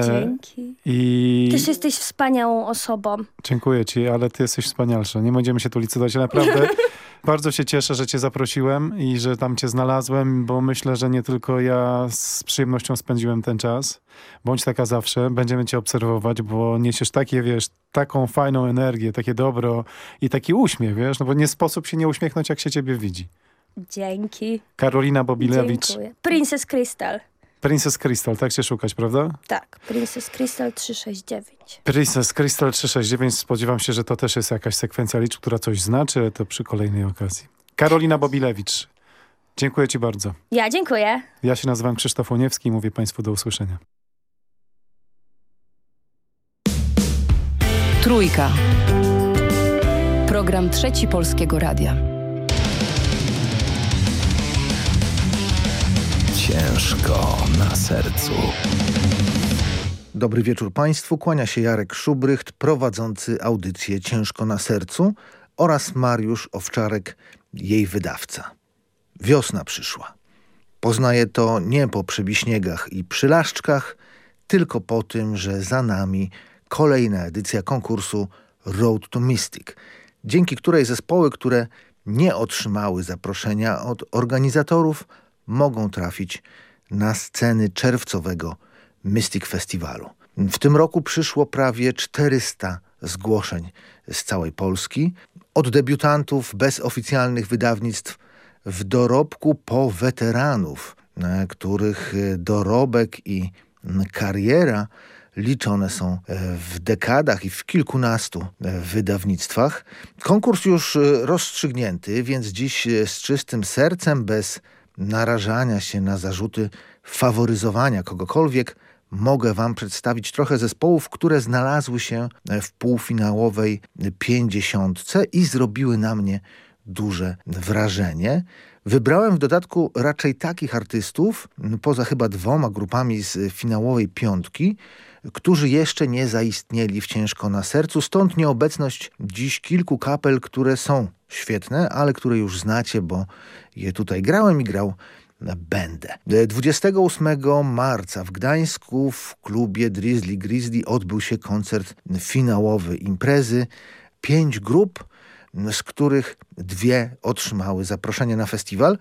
Dzięki. I... Też jesteś wspaniałą osobą. Dziękuję ci, ale ty jesteś wspanialsza. Nie będziemy się tu licytować. Naprawdę bardzo się cieszę, że cię zaprosiłem i że tam cię znalazłem, bo myślę, że nie tylko ja z przyjemnością spędziłem ten czas. Bądź taka zawsze. Będziemy cię obserwować, bo niesiesz takie, wiesz, taką fajną energię, takie dobro i taki uśmiech, wiesz, no bo nie sposób się nie uśmiechnąć, jak się ciebie widzi. Dzięki. Karolina Bobilewicz. Dziękuję. Princess Crystal. Princess Crystal, tak się szukać, prawda? Tak, Princess Crystal 369. Princess Crystal 369, spodziewam się, że to też jest jakaś sekwencja liczb, która coś znaczy, ale to przy kolejnej okazji. Karolina Bobilewicz, dziękuję ci bardzo. Ja dziękuję. Ja się nazywam Krzysztof Oniewski i mówię państwu do usłyszenia. Trójka. Program Trzeci Polskiego Radia. Ciężko na sercu. Dobry wieczór Państwu, kłania się Jarek Szubrycht, prowadzący audycję Ciężko na sercu oraz Mariusz Owczarek, jej wydawca. Wiosna przyszła. Poznaję to nie po przebiśniegach i przylaszczkach, tylko po tym, że za nami kolejna edycja konkursu Road to Mystic, dzięki której zespoły, które nie otrzymały zaproszenia od organizatorów, mogą trafić na sceny czerwcowego Mystic Festiwalu. W tym roku przyszło prawie 400 zgłoszeń z całej Polski. Od debiutantów bez oficjalnych wydawnictw w dorobku po weteranów, e, których e, dorobek i kariera liczone są e, w dekadach i w kilkunastu wydawnictwach. Konkurs już rozstrzygnięty, więc dziś z czystym sercem, bez narażania się na zarzuty faworyzowania kogokolwiek, mogę Wam przedstawić trochę zespołów, które znalazły się w półfinałowej pięćdziesiątce i zrobiły na mnie duże wrażenie. Wybrałem w dodatku raczej takich artystów, poza chyba dwoma grupami z finałowej piątki, którzy jeszcze nie zaistnieli w ciężko na sercu, stąd nieobecność dziś kilku kapel, które są świetne, ale które już znacie, bo je tutaj grałem i grał będę. 28 marca w Gdańsku w klubie Drizzly Grizzly odbył się koncert finałowy imprezy. Pięć grup, z których dwie otrzymały zaproszenie na festiwal.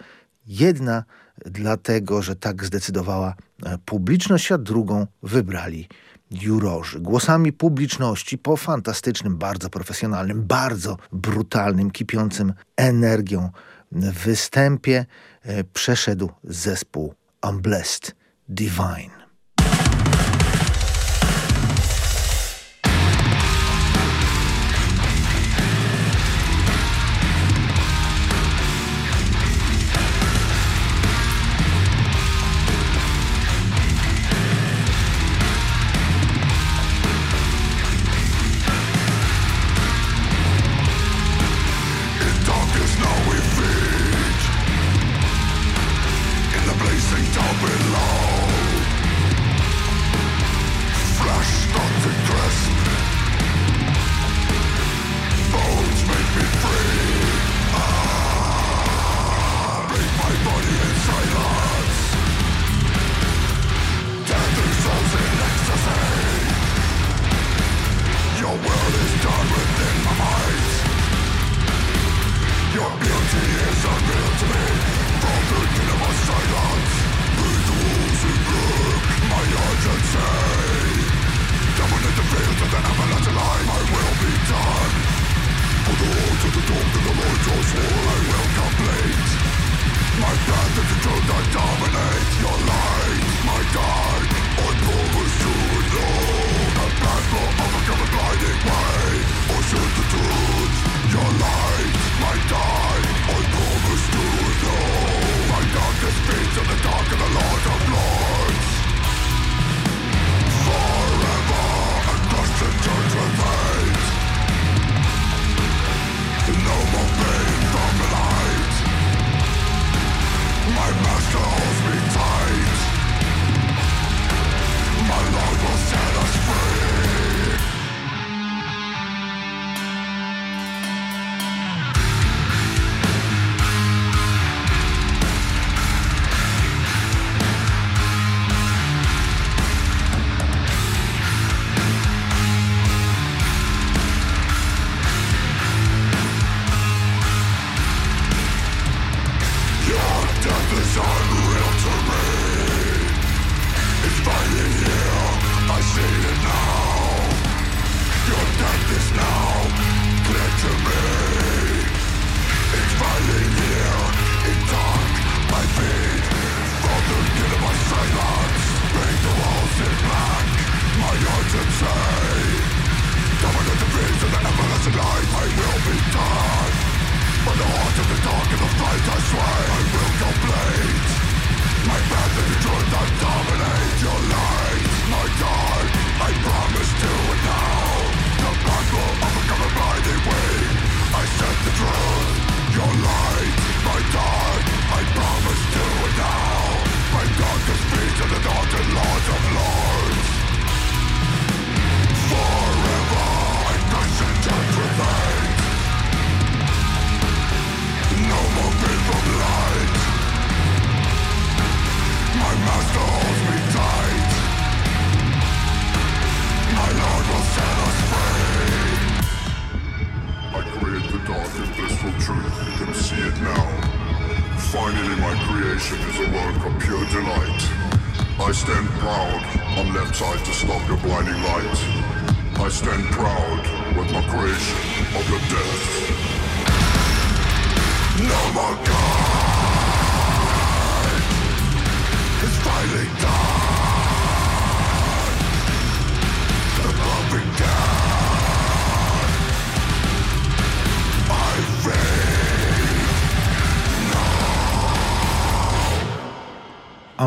Jedna dlatego, że tak zdecydowała publiczność, a drugą wybrali jurorzy. Głosami publiczności po fantastycznym, bardzo profesjonalnym, bardzo brutalnym, kipiącym energią występie e, przeszedł zespół Unblessed Divine.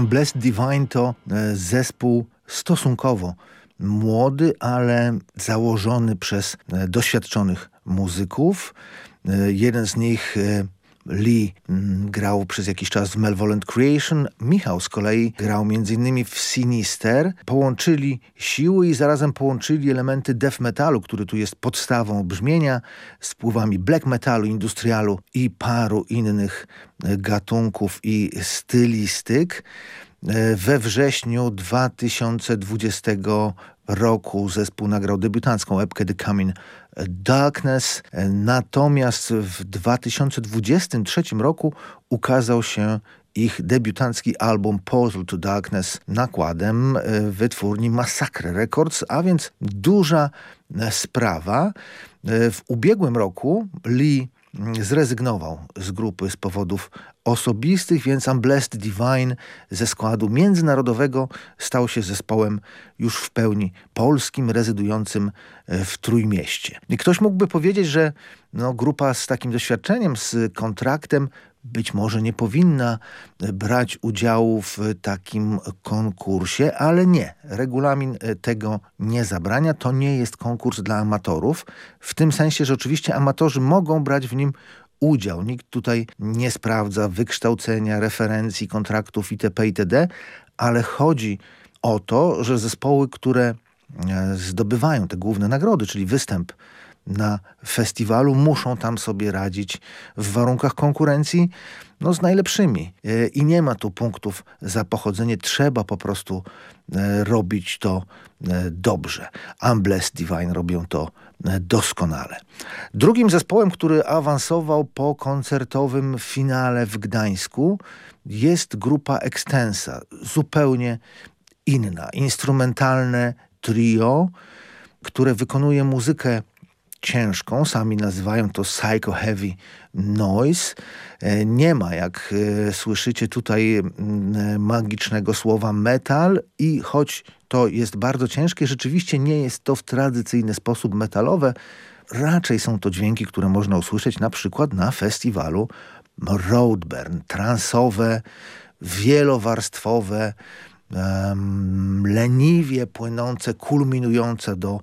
Blessed Divine to e, zespół stosunkowo młody, ale założony przez e, doświadczonych muzyków. E, jeden z nich Lee mm, grał przez jakiś czas w Malevolent Creation, Michał z kolei grał m.in. w Sinister. Połączyli siły i zarazem połączyli elementy death metalu, który tu jest podstawą brzmienia, z wpływami black metalu, industrialu i paru innych gatunków i stylistyk. E, we wrześniu 2020 roku zespół nagrał debiutancką epkę The Coming Darkness, e, natomiast w 2023 roku ukazał się ich debiutancki album Portal to Darkness nakładem e, wytwórni Massacre Records, a więc duża sprawa. W ubiegłym roku Lee zrezygnował z grupy z powodów osobistych, więc Unblessed Divine ze składu międzynarodowego stał się zespołem już w pełni polskim, rezydującym e, w Trójmieście. I ktoś mógłby powiedzieć, że no, grupa z takim doświadczeniem, z kontraktem być może nie powinna brać udziału w takim konkursie, ale nie. Regulamin e, tego nie zabrania. To nie jest konkurs dla amatorów. W tym sensie, że oczywiście amatorzy mogą brać w nim udział. Nikt tutaj nie sprawdza wykształcenia, referencji, kontraktów itp. itd., ale chodzi o to, że zespoły, które e, zdobywają te główne nagrody, czyli występ na festiwalu, muszą tam sobie radzić w warunkach konkurencji no, z najlepszymi. E, I nie ma tu punktów za pochodzenie. Trzeba po prostu e, robić to e, dobrze. Unblessed Divine robią to doskonale. Drugim zespołem, który awansował po koncertowym finale w Gdańsku jest grupa Extensa. Zupełnie inna. Instrumentalne trio, które wykonuje muzykę ciężką, sami nazywają to psycho heavy noise. E, nie ma, jak e, słyszycie tutaj magicznego słowa metal i choć to jest bardzo ciężkie, rzeczywiście nie jest to w tradycyjny sposób metalowe. Raczej są to dźwięki, które można usłyszeć na przykład na festiwalu Roadburn. Transowe, wielowarstwowe, um, leniwie płynące, kulminujące do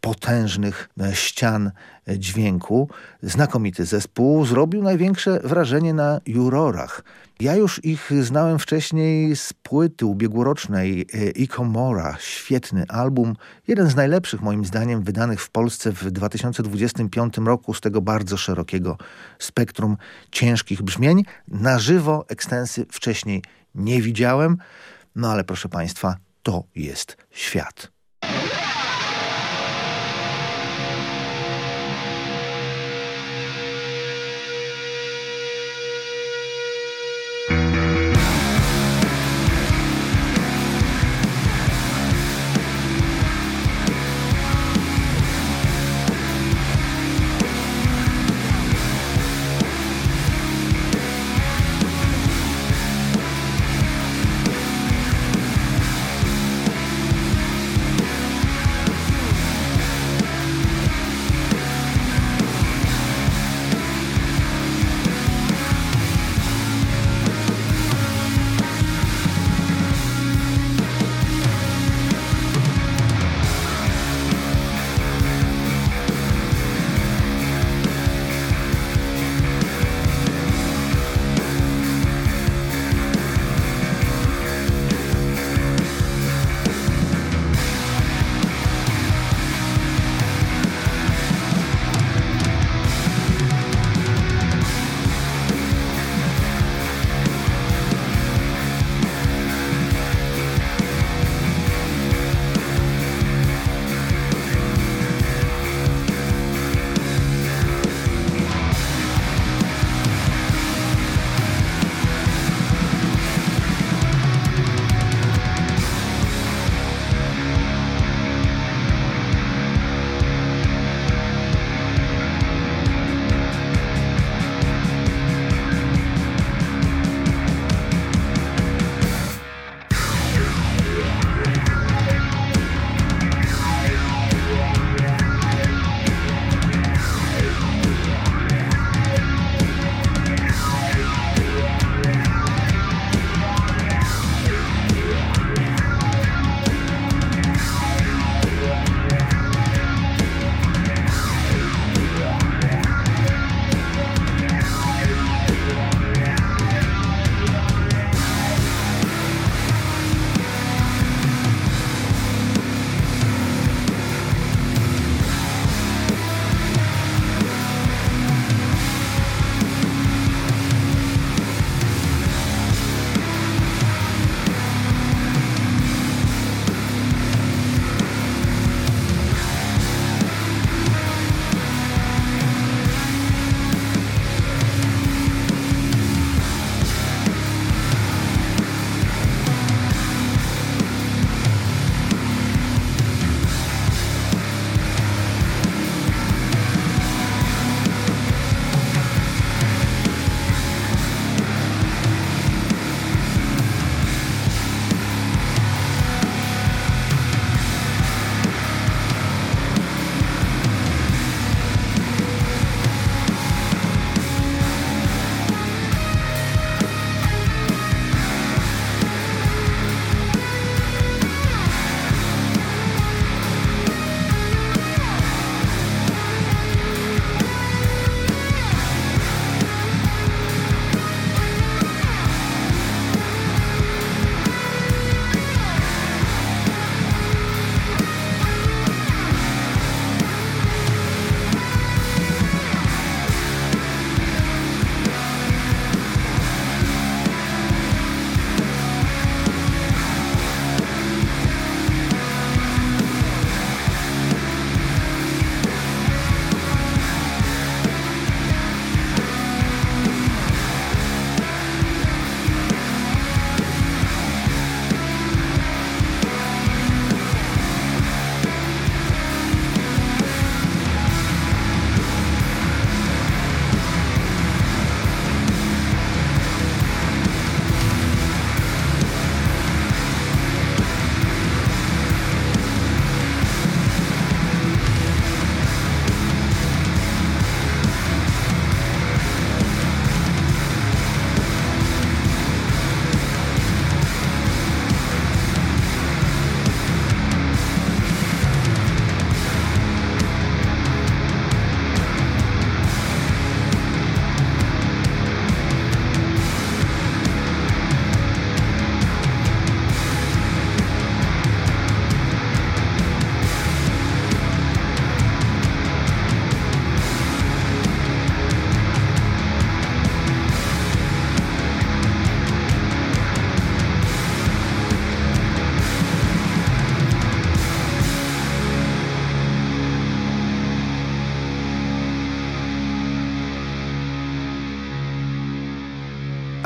potężnych ścian dźwięku. Znakomity zespół zrobił największe wrażenie na jurorach. Ja już ich znałem wcześniej z płyty ubiegłorocznej Icomora. Świetny album, jeden z najlepszych moim zdaniem wydanych w Polsce w 2025 roku z tego bardzo szerokiego spektrum ciężkich brzmień. Na żywo ekstensy wcześniej nie widziałem, no ale proszę Państwa, to jest świat.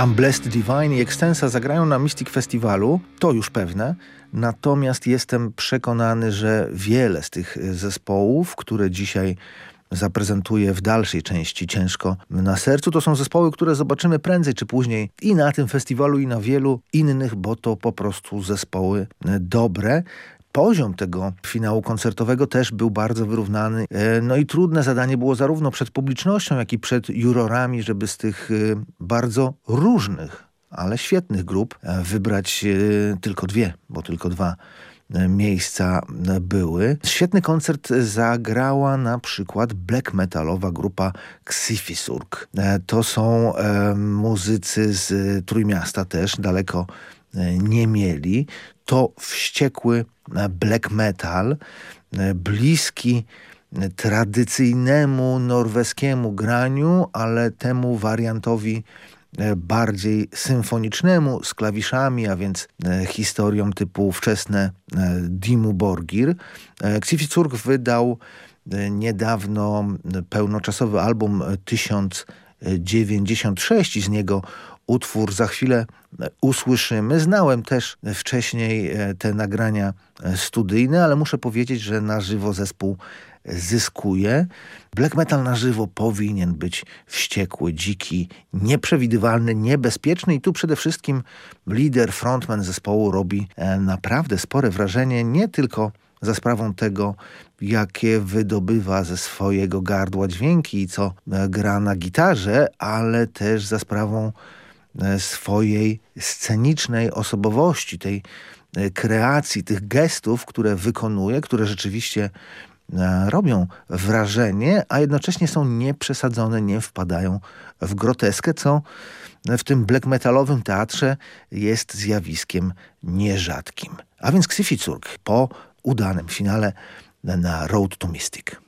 I'm Blessed Divine i Extensa zagrają na Mystic Festiwalu, to już pewne. Natomiast jestem przekonany, że wiele z tych zespołów, które dzisiaj zaprezentuję w dalszej części ciężko na sercu. To są zespoły, które zobaczymy prędzej czy później i na tym festiwalu, i na wielu innych, bo to po prostu zespoły dobre. Poziom tego finału koncertowego też był bardzo wyrównany. E, no i trudne zadanie było zarówno przed publicznością, jak i przed jurorami, żeby z tych e, bardzo różnych, ale świetnych grup e, wybrać tylko dwie, bo tylko dwa miejsca były. Świetny koncert zagrała na przykład black metalowa grupa Xifisurg. To są muzycy z Trójmiasta też, daleko nie mieli. To wściekły black metal, bliski tradycyjnemu norweskiemu graniu, ale temu wariantowi bardziej symfonicznemu z klawiszami, a więc e, historią typu wczesne e, Dimu Borgir. Ksificurg wydał e, niedawno pełnoczasowy album 1096 i z niego utwór za chwilę usłyszymy. Znałem też wcześniej te nagrania studyjne, ale muszę powiedzieć, że na żywo zespół zyskuje. Black metal na żywo powinien być wściekły, dziki, nieprzewidywalny, niebezpieczny i tu przede wszystkim lider, frontman zespołu robi e, naprawdę spore wrażenie, nie tylko za sprawą tego, jakie wydobywa ze swojego gardła dźwięki i co e, gra na gitarze, ale też za sprawą e, swojej scenicznej osobowości, tej kreacji, tych gestów, które wykonuje, które rzeczywiście E, robią wrażenie, a jednocześnie są nieprzesadzone, nie wpadają w groteskę, co w tym black metalowym teatrze jest zjawiskiem nierzadkim. A więc Ksyficurk po udanym finale na Road to Mystic.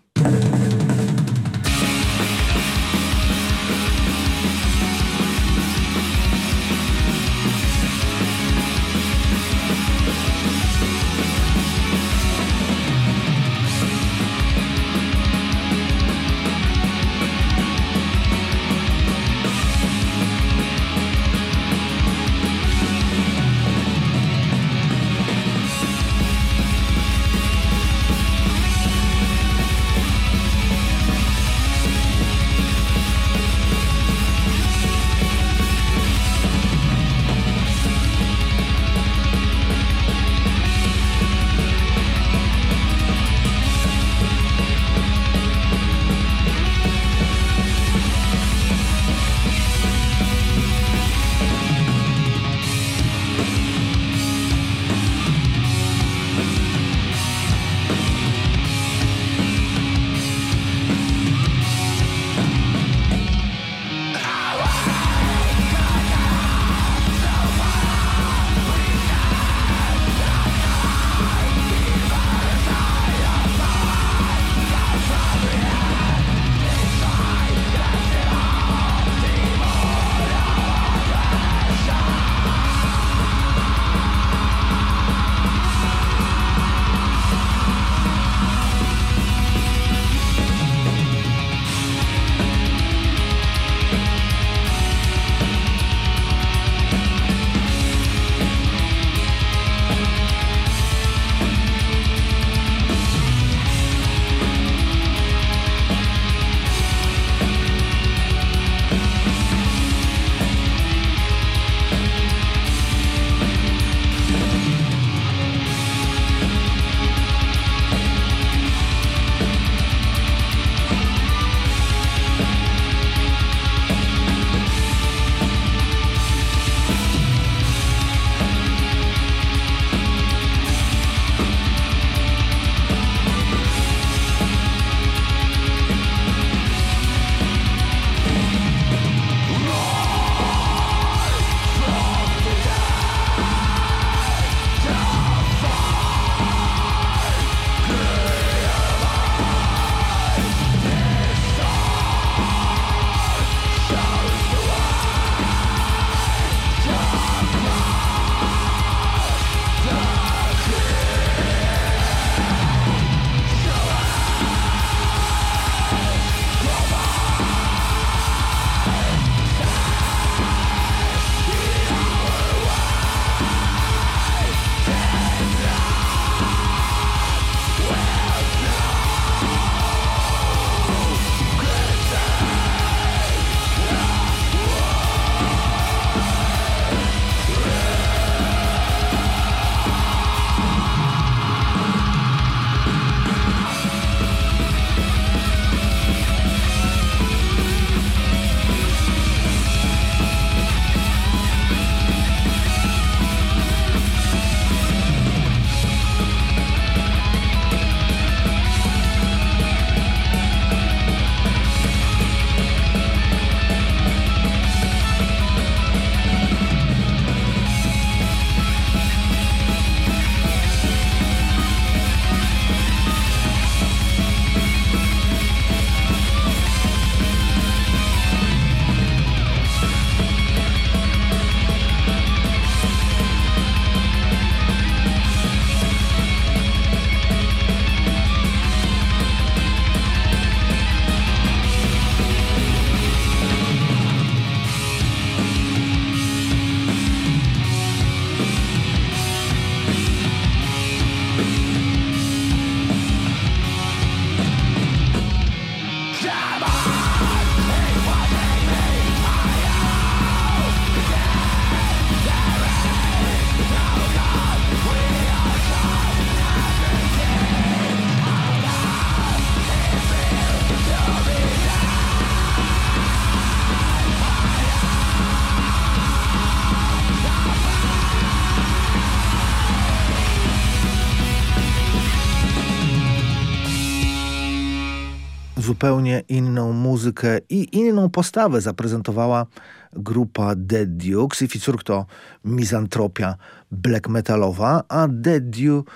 Zupełnie inną muzykę i inną postawę zaprezentowała grupa Dead Dukes i Ficurk to mizantropia black metalowa, a Dead Duke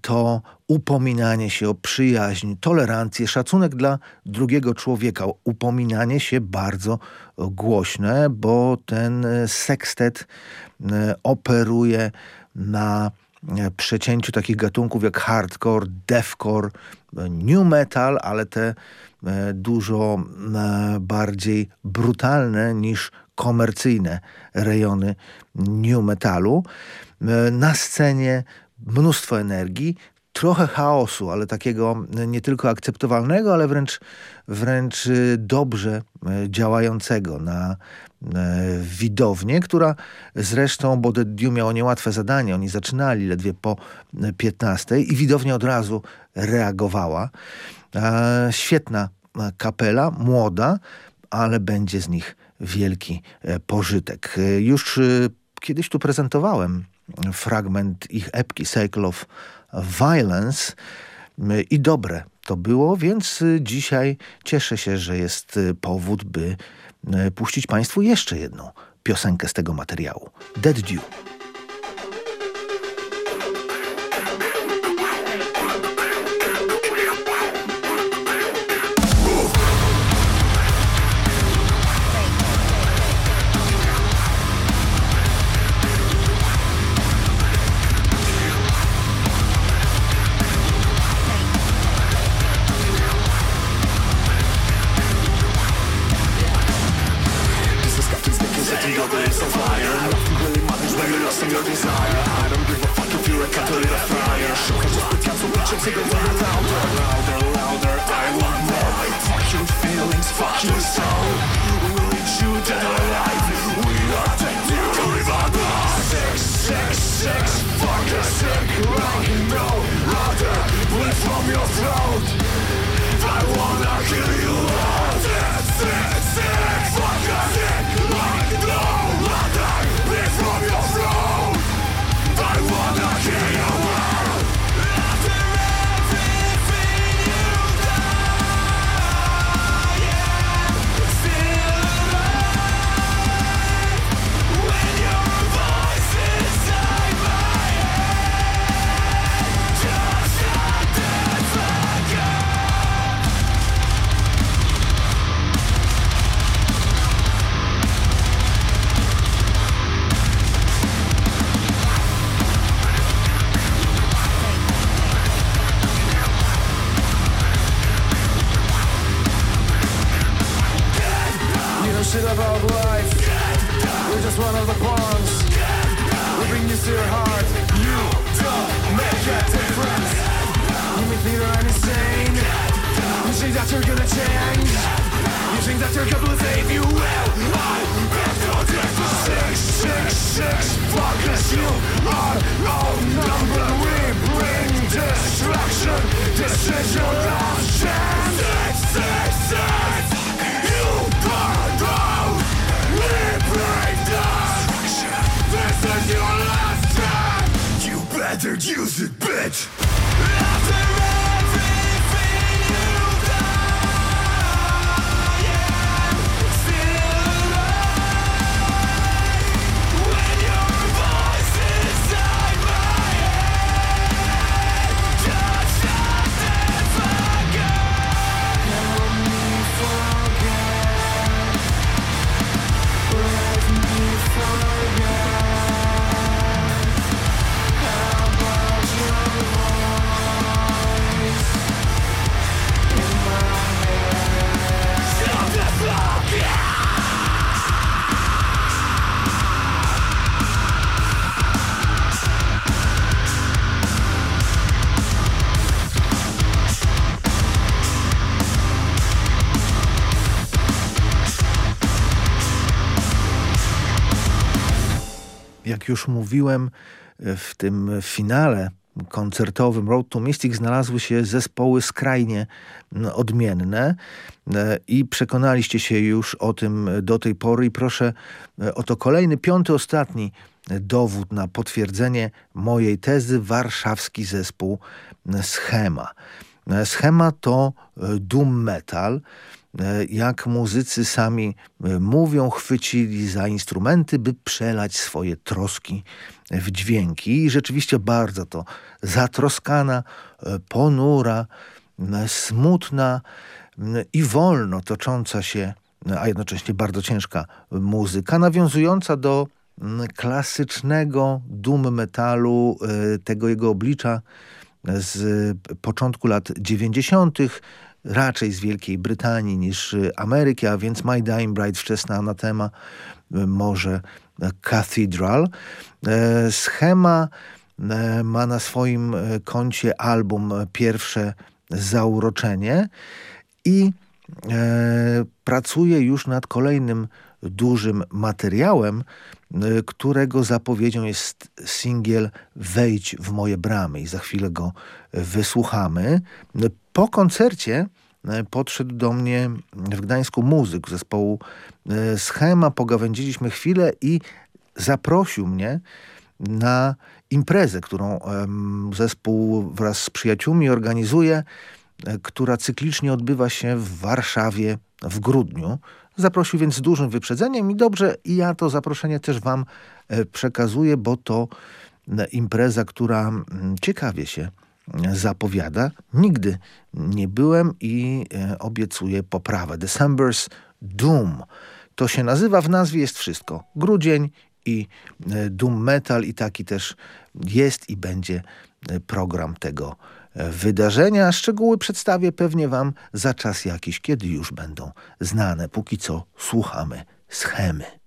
to upominanie się o przyjaźń, tolerancję, szacunek dla drugiego człowieka. Upominanie się bardzo głośne, bo ten sekstet e, operuje na e, przecięciu takich gatunków jak hardcore, deathcore, new metal, ale te e, dużo bardziej brutalne niż komercyjne rejony new metalu. Na scenie mnóstwo energii, trochę chaosu, ale takiego nie tylko akceptowalnego, ale wręcz, wręcz dobrze działającego na widownię, która zresztą, bo The Dew miało niełatwe zadanie, oni zaczynali ledwie po 15 i widownia od razu reagowała. Świetna kapela, młoda, ale będzie z nich wielki e, pożytek. Już kiedyś tu prezentowałem fragment ich epki Cycle of Violence i dobre to było, więc dzisiaj cieszę się, że jest powód, by puścić Państwu jeszcze jedną piosenkę z tego materiału. Dead Dew. to the już mówiłem, w tym finale koncertowym Road to Mystic znalazły się zespoły skrajnie odmienne e, i przekonaliście się już o tym do tej pory. I proszę e, o to kolejny, piąty, ostatni dowód na potwierdzenie mojej tezy. Warszawski zespół Schema. Schema to doom metal, jak muzycy sami mówią, chwycili za instrumenty, by przelać swoje troski w dźwięki. I rzeczywiście bardzo to zatroskana, ponura, smutna i wolno tocząca się, a jednocześnie bardzo ciężka muzyka, nawiązująca do klasycznego doom metalu, tego jego oblicza z początku lat 90., raczej z Wielkiej Brytanii niż Ameryki, a więc My Dying Bride, wczesna anatema, może Cathedral. Schema ma na swoim koncie album Pierwsze Zauroczenie i pracuje już nad kolejnym dużym materiałem, którego zapowiedzią jest singiel Wejdź w moje bramy i za chwilę go wysłuchamy. Po koncercie podszedł do mnie w Gdańsku muzyk zespołu Schema, pogawędziliśmy chwilę i zaprosił mnie na imprezę, którą zespół wraz z przyjaciółmi organizuje, która cyklicznie odbywa się w Warszawie w grudniu. Zaprosił więc z dużym wyprzedzeniem i dobrze, i ja to zaproszenie też wam przekazuję, bo to impreza, która ciekawie się zapowiada. Nigdy nie byłem i obiecuję poprawę. December's Doom. To się nazywa, w nazwie jest wszystko. Grudzień i Doom Metal i taki też jest i będzie program tego wydarzenia. Szczegóły przedstawię pewnie wam za czas jakiś, kiedy już będą znane. Póki co słuchamy schemy.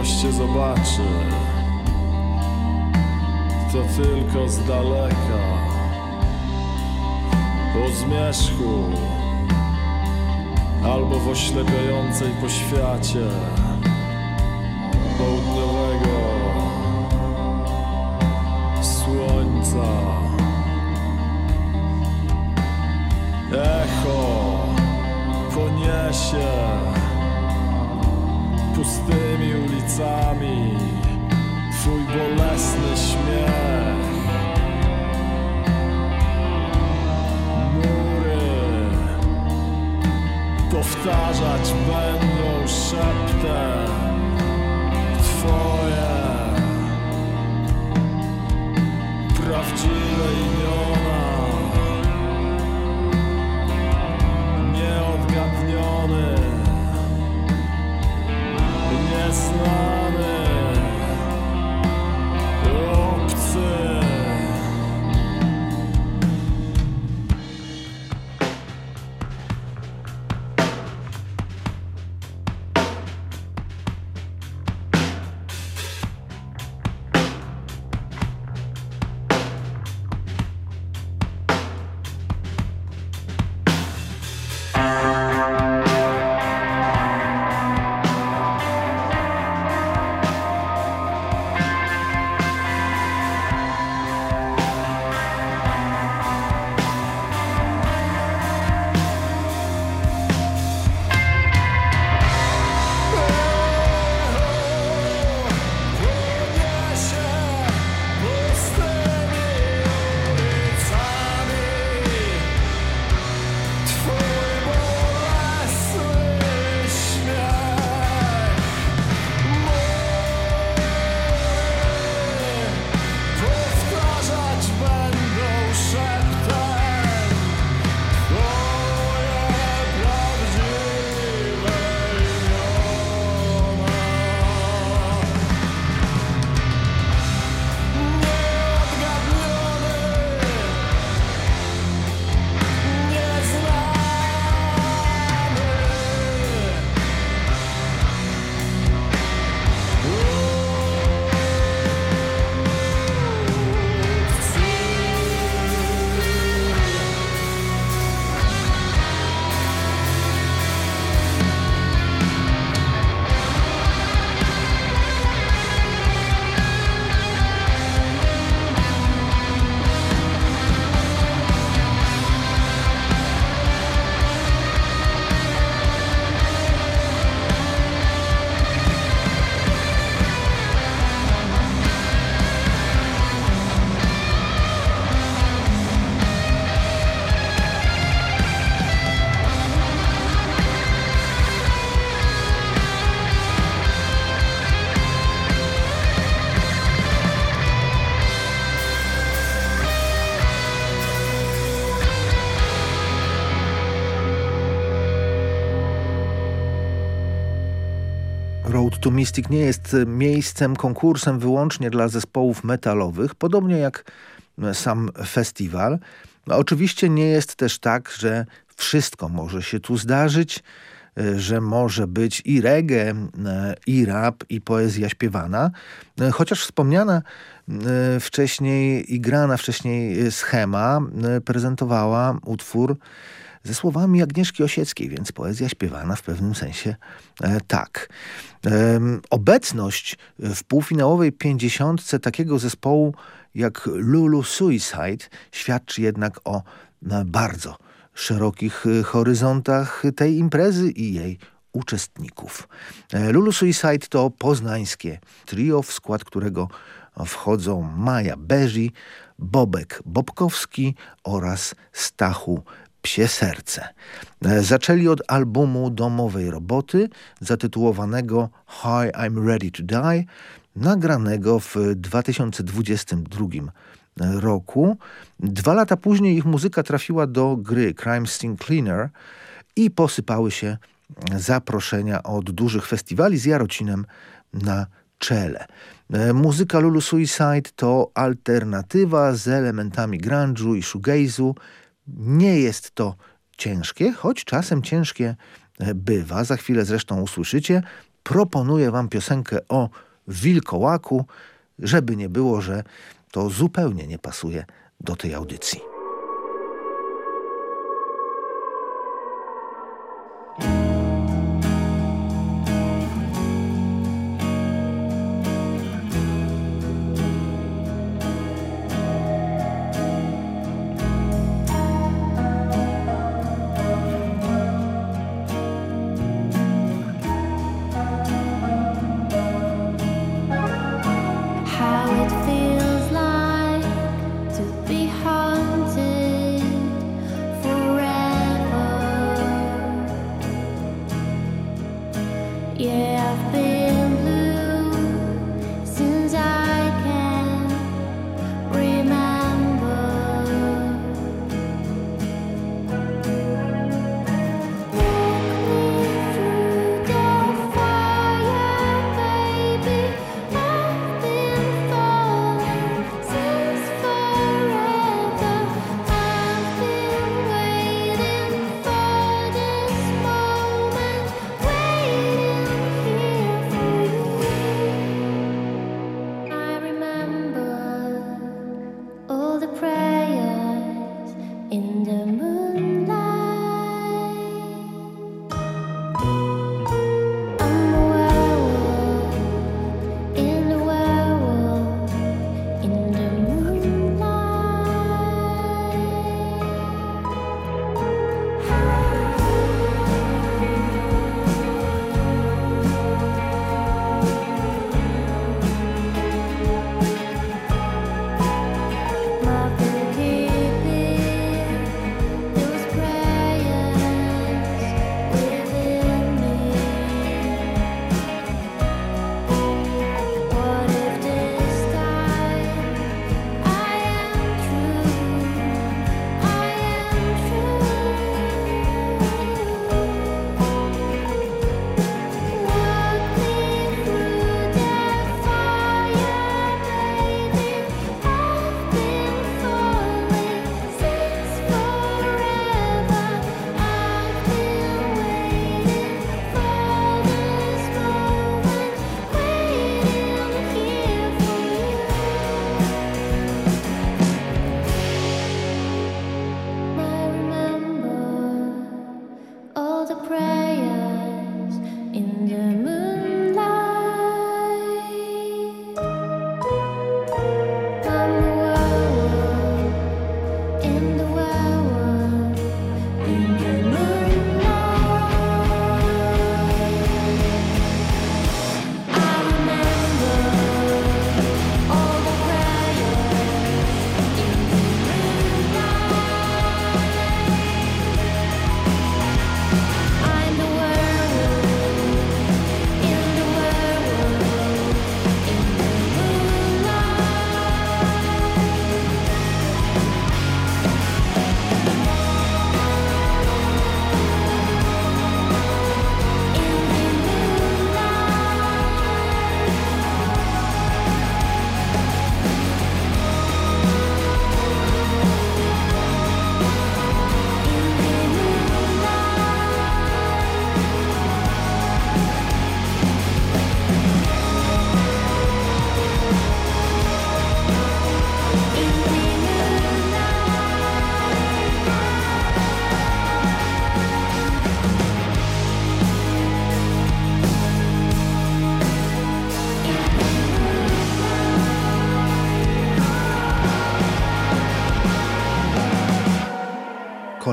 Ktoś cię zobaczy, to tylko z daleka, po zmierzchu albo w oślepiającej poświacie południowego powtarzać będą szeptem Twoje. Prawdziwe imiona Nieodgadniony Nieznany To Mystic nie jest miejscem, konkursem wyłącznie dla zespołów metalowych, podobnie jak sam festiwal. Oczywiście nie jest też tak, że wszystko może się tu zdarzyć, że może być i reggae, i rap, i poezja śpiewana. Chociaż wspomniana e, wcześniej i grana wcześniej schema e, prezentowała utwór ze słowami Agnieszki Osieckiej, więc poezja śpiewana w pewnym sensie e, tak. Em, obecność w półfinałowej pięćdziesiątce takiego zespołu jak Lulu Suicide świadczy jednak o e, bardzo szerokich e, horyzontach tej imprezy i jej uczestników. E, Lulu Suicide to poznańskie trio, w skład którego wchodzą Maja Beży, Bobek Bobkowski oraz Stachu Psie Serce. E, Zaczęli od albumu domowej roboty zatytułowanego Hi, I'm Ready to Die, nagranego w 2022 roku. Dwa lata później ich muzyka trafiła do gry Crime Scene Cleaner i posypały się zaproszenia od dużych festiwali z Jarocinem na czele. E, Muzyka Lulu Suicide to alternatywa z elementami grunge'u i shoegaze'u. Nie jest to ciężkie, choć czasem ciężkie e, bywa. Za chwilę zresztą usłyszycie. proponuję wam piosenkę o wilkołaku, żeby nie było, że to zupełnie nie pasuje do tej audycji.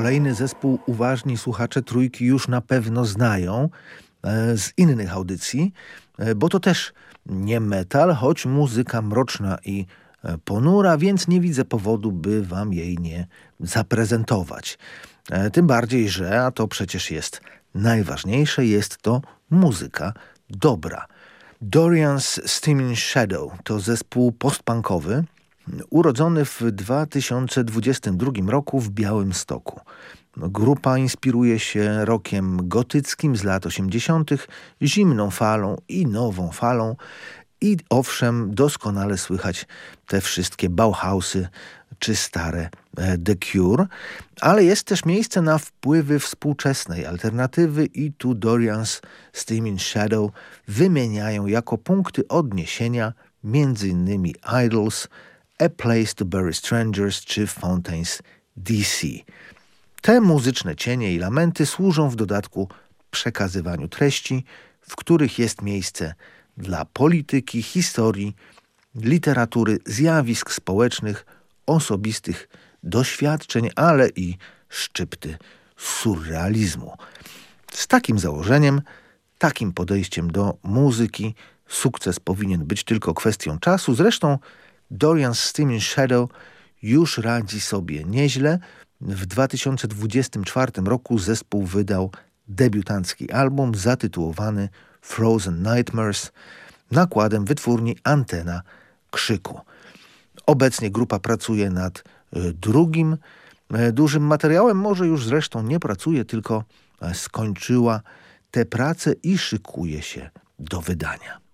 Kolejny zespół uważni słuchacze trójki już na pewno znają e, z innych audycji, e, bo to też nie metal, choć muzyka mroczna i e, ponura, więc nie widzę powodu, by wam jej nie zaprezentować. Tym bardziej, że, a to przecież jest najważniejsze, jest to muzyka dobra. Dorian's Steaming Shadow to zespół postpunkowy, urodzony w 2022 roku w Białymstoku. Grupa inspiruje się rokiem gotyckim z lat 80., zimną falą i nową falą i owszem doskonale słychać te wszystkie Bauhausy czy stare e, The Cure, ale jest też miejsce na wpływy współczesnej alternatywy i tu Dorians Steaming Shadow wymieniają jako punkty odniesienia m.in. Idols, A Place to Bury Strangers czy Fountains DC. Te muzyczne cienie i lamenty służą w dodatku przekazywaniu treści, w których jest miejsce dla polityki, historii, literatury, zjawisk społecznych, osobistych doświadczeń, ale i szczypty surrealizmu. Z takim założeniem, takim podejściem do muzyki, sukces powinien być tylko kwestią czasu. Zresztą Dorian Steaming Shadow już radzi sobie nieźle. W 2024 roku zespół wydał debiutancki album zatytułowany Frozen Nightmares nakładem wytwórni Antena Krzyku. Obecnie grupa pracuje nad e, drugim e, dużym materiałem, może już zresztą nie pracuje, tylko e, skończyła tę pracę i szykuje się do wydania.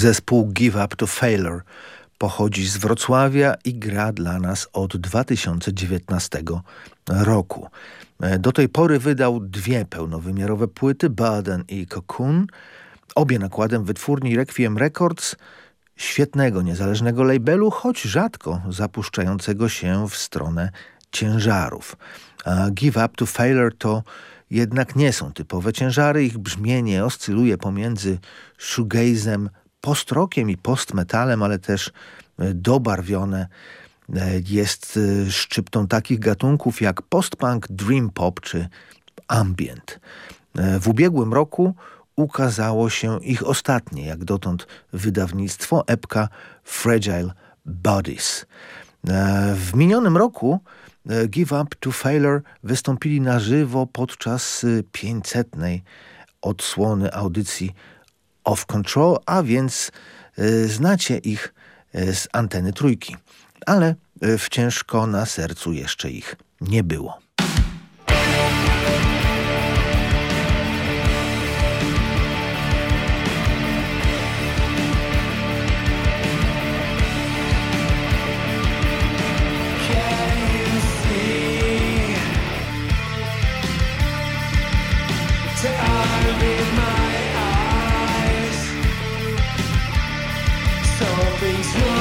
Zespół Give Up to Failure pochodzi z Wrocławia i gra dla nas od 2019 roku. E, Do tej pory wydał dwie pełnowymiarowe płyty, Baden i Cocoon, obie nakładem wytwórni Requiem Records, świetnego, niezależnego labelu, choć rzadko zapuszczającego się w stronę ciężarów. A Give Up to Failure to jednak nie są typowe ciężary, ich brzmienie oscyluje pomiędzy shoegazem, postrockiem i postmetalem, ale też e, dobarwione e, jest e, szczyptą takich gatunków jak postpunk, dream pop czy ambient. W ubiegłym roku ukazało się ich ostatnie, jak dotąd, wydawnictwo epka Fragile Bodies. W minionym roku Give Up to Failure wystąpili na żywo podczas y, 500. odsłony audycji Off Control, a więc y, znacie ich y, z anteny trójki. Ale y, w ciężko na sercu jeszcze ich nie było. It's